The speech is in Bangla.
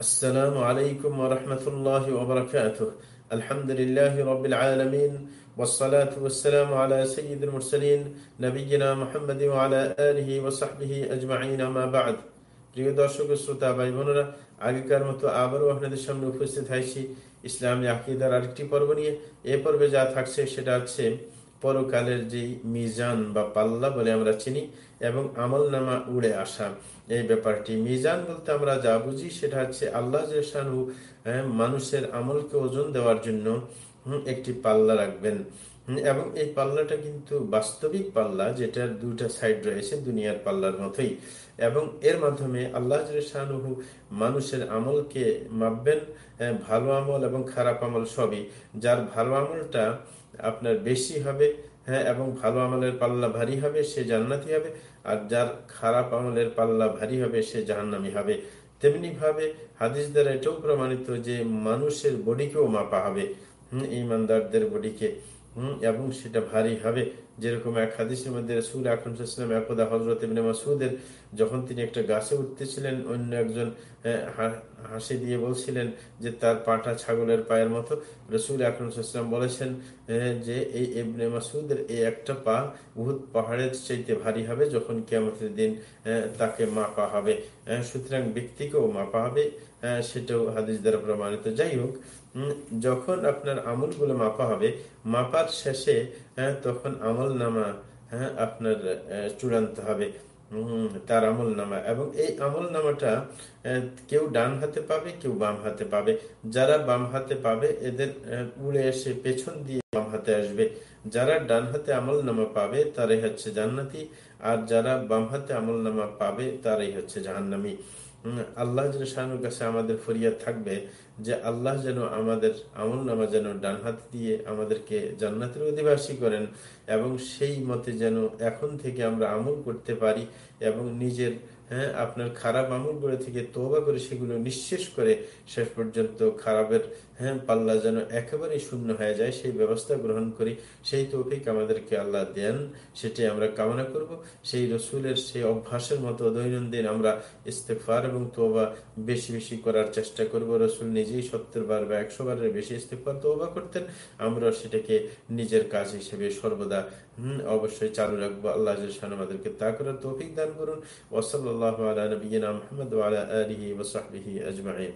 السلام عليكم ورحمة الله وبركاته الحمد لله رب العالمين والصلاة والسلام على سيد المرسلين نبينا محمد وعلى آله وصحبه أجمعين ما بعد প্রিয় দর্শক শ্রোতা ভাই বোনেরা আগেকার মতো আবারও আপনাদের সামনে উপস্থিত হয়েছি ইসলামী আকিদার আরেকটি পর্ব নিয়ে এ পর্বে যা থাকছে সেটা হচ্ছে পরকালের যে মিজান বা পাল্লা বলে আমরা চিনি এবং আমল নামা উড়ে আসা। এই ব্যাপারটি মিজান বলতে আমরা যা বুঝি সেটা হচ্ছে আল্লাহ হ্যাঁ, মানুষের আমলকে ওজন দেওয়ার জন্য একটি পাল্লা রাখবেন। এবং এই পাল্লাটা কিন্তু বাস্তবিক পাল্লা যেটার দুটা সাইড রয়েছে দুনিয়ার পাল্লার মতোই। এবং এর মাধ্যমে আল্লাহ শাহরুহু মানুষের আমলকে মাপবেন ভালো আমল এবং খারাপ আমল সবই। যার ভালো আমলটা আপনার বেশি হবে হ্যাঁ এবং ভালো আমলের পাল্লা ভারী হবে, সে জান্নাতি হবে, আর যার খারাপ আমলের পাল্লা ভারী হবে, সে জাহান্নামি হবে। তেমনি ভাবে হাদিস দ্বারা এটাও প্রমাণিত যে মানুষের বডিকেও মাপা হবে, হম, ইমানদারদের বডিকে, হম, এবং সেটা ভারী হবে। যেরকম এক হাদিসের মধ্যে রসুল আকরমসাল্লাম একদা হজরত মাসুদের যখন তিনি একটা গাছে উঠতেছিলেন, অন্য একজন হাসি দিয়ে বলছিলেন যে তার পাটা ছাগলের পায়ের মতো। রসুল আকরমসাল্লাম বলেছেন যে এই এবনে মাসুদের এই একটা পা উহুদ পাহাড়ের চাইতে ভারী হবে যখন কেমতের দিন তাকে মাপা হবে। সুতরাং ব্যক্তিকেও মাপা হবে সেটাও হাদিস দ্বারা প্রমাণিত। যাই হোক যখন আপনার আমলগুলো মাপা হবে, মাপার শেষে তখন আমল নামা হ্যাঁ আপনার চূড়ান্ত হবে তার আমল নামা এবং এই আমল নামাটা কেউ ডান হাতে পাবে, কেউ বাম হাতে পাবে। যারা বাম হাতে পাবে, এদের উড়ে এসে পেছন দিয়ে বাম হাতে আসবে। যারা ডান হাতে আমল নামা পাবে, তারাই হচ্ছে জান্নাতি। আর যারা বাম হাতে আমল নামা পাবে, তারাই হচ্ছে জাহান্নামি। আল্লাহ শাহানুর কাছে আমাদের ফরিয়াদ থাকবে যে আল্লাহ যেন আমাদের আমল নামা যেন ডান হাত দিয়ে আমাদেরকে জান্নাতের অধিবাসী করেন এবং সেই মতে যেন এখন থেকে আমরা আমল করতে পারি এবং নিজের হ্যাঁ আপনার খারাপ আমলগুলো থেকে তোবা করে সেগুলো নিঃশেষ করে শেষ পর্যন্ত খারাপের হ্যাঁ পাল্লা যেন একেবারেই শূন্য হয়ে যায়, সেই ব্যবস্থা গ্রহণ করি। সেই তৌফিক আমাদেরকে আল্লাহ দেন, সেটি আমরা কামনা করব। সেই রসুলের সেই অভ্যাসের মতো দৈনন্দিন আমরা ইস্তেফার এবং তোবা বেশি বেশি করার চেষ্টা করব। রসুল নিজেই সত্তর বার বা একশো বারের বেশি ইস্তেফার তোবা করতেন। আমরা সেটাকে নিজের কাজ হিসেবে সর্বদা, হম, অবশ্যই চালু রাখব। আল্লাহ আমাদেরকে তা করার তৌফিক দান করুন। ওসল الله على نبينا محمد وعلى آله وصحبه أجمعين.